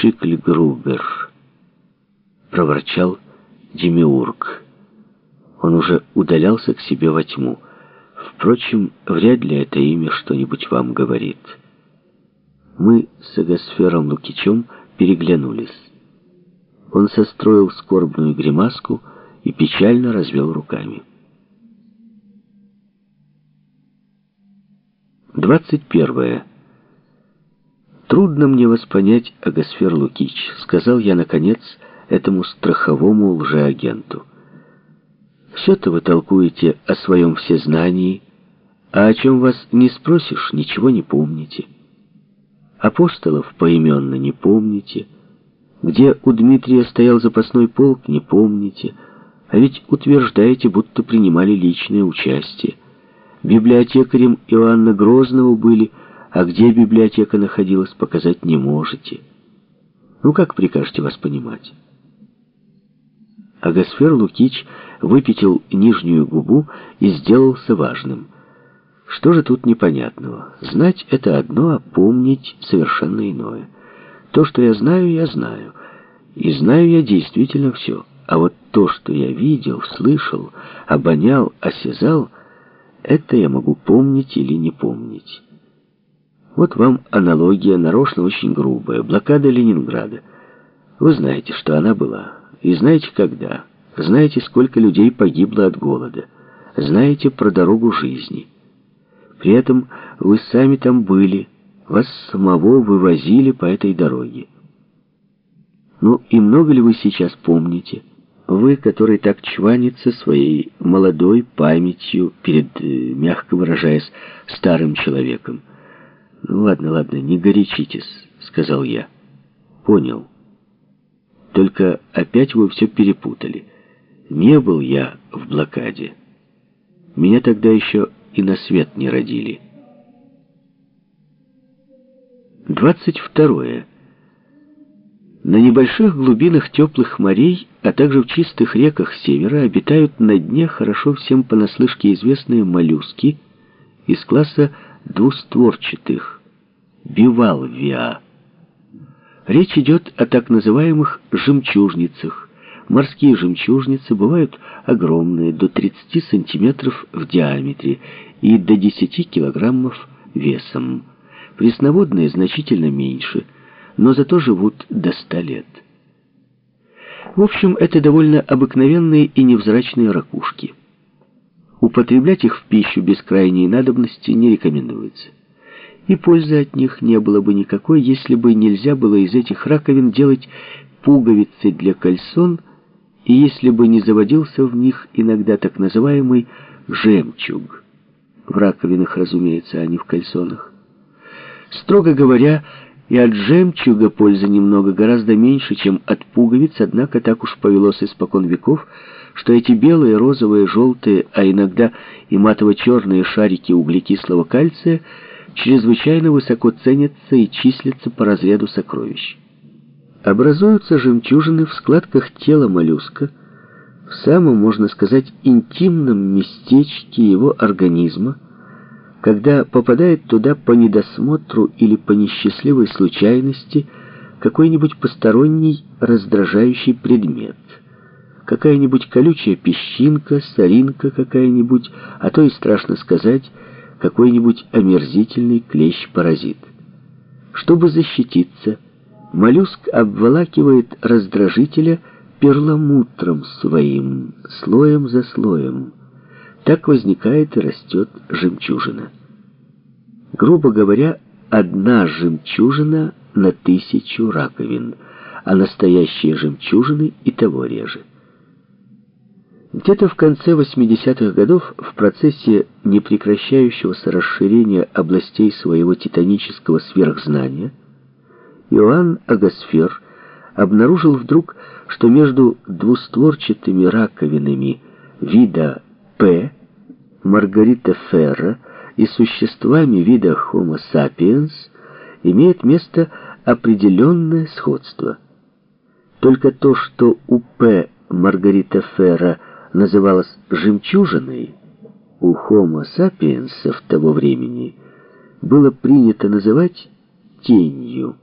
Шикльгрубер», — проворчал Демиург. Он уже удалялся к себе во тьму. Впрочем, вряд ли это имя что-нибудь вам говорит. Мы с Агасфером Лукичем переглянулись. Он состроил скорбную гримаску и печально развел руками. Двадцать первое. «Трудно мне вас понять, Агасфер Лукич», — сказал я, наконец, этому страховому лжеагенту. «Все-то вы толкуете о своем всезнании, а о чем вас не спросишь, ничего не помните. Апостолов поименно не помните, где у Дмитрия стоял запасной полк, не помните, а ведь утверждаете, будто принимали личное участие. Библиотекарем Иоанна Грозного были, а где библиотека находилась, показать не можете. Ну, как прикажете вас понимать? Агасфер Лукич выпятил нижнюю губу и сделался важным. Что же тут непонятного? Знать — это одно, а помнить — совершенно иное. То, что я знаю, я знаю. И знаю я действительно все. А вот то, что я видел, слышал, обонял, осязал, это я могу помнить или не помнить. Вот вам аналогия, нарочно очень грубая. Блокада Ленинграда. Вы знаете, что она была. И знаете, когда. Знаете, сколько людей погибло от голода. Знаете про дорогу жизни. При этом вы сами там были. Вас самого вывозили по этой дороге. Ну и много ли вы сейчас помните? Вы, который так чванится своей молодой памятью перед, э, мягко выражаясь, старым человеком. «Ну ладно, ладно, не горячитесь», — сказал я. «Понял. Только опять вы все перепутали. Не был я в блокаде. Меня тогда еще и на свет не родили». Двадцать второе. На небольших глубинах теплых морей, а также в чистых реках севера обитают на дне хорошо всем понаслышке известные моллюски из класса двустворчатых, бивалвиа. Речь идет о так называемых жемчужницах. Морские жемчужницы бывают огромные, до 30 сантиметров в диаметре и до 10 килограммов весом. Пресноводные значительно меньше, но зато живут до 100 лет. В общем, это довольно обыкновенные и невзрачные ракушки. Употреблять их в пищу без крайней надобности не рекомендуется. И пользы от них не было бы никакой, если бы нельзя было из этих раковин делать пуговицы для кальсон, и если бы не заводился в них иногда так называемый жемчуг. В раковинах, разумеется, а не в кальсонах. Строго говоря, и от жемчуга пользы немного, гораздо меньше, чем от пуговиц, однако так уж повелось испокон веков, что эти белые, розовые, желтые, а иногда и матово-черные шарики углекислого кальция чрезвычайно высоко ценятся и числятся по разряду сокровищ. Образуются жемчужины в складках тела моллюска, в самом, можно сказать, интимном местечке его организма, когда попадает туда по недосмотру или по несчастливой случайности какой-нибудь посторонний раздражающий предмет – какая-нибудь колючая песчинка, соринка какая-нибудь, а то и, страшно сказать, какой-нибудь омерзительный клещ-паразит. Чтобы защититься, моллюск обволакивает раздражителя перламутром своим, слоем за слоем. Так возникает и растет жемчужина. Грубо говоря, одна жемчужина на тысячу раковин, а настоящие жемчужины и того реже. Где-то в конце 80-х годов в процессе непрекращающегося расширения областей своего титанического сверхзнания Иоанн Агасфер обнаружил вдруг, что между двустворчатыми раковинами вида П, Маргарита Ферра и существами вида Homo sapiens имеет место определенное сходство. Только то, что у П Маргарита Ферра – называлась жемчужиной, у Homo sapiensов того времени было принято называть тенью.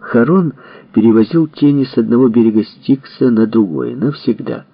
Харон перевозил тени с одного берега Стикса на другой навсегда.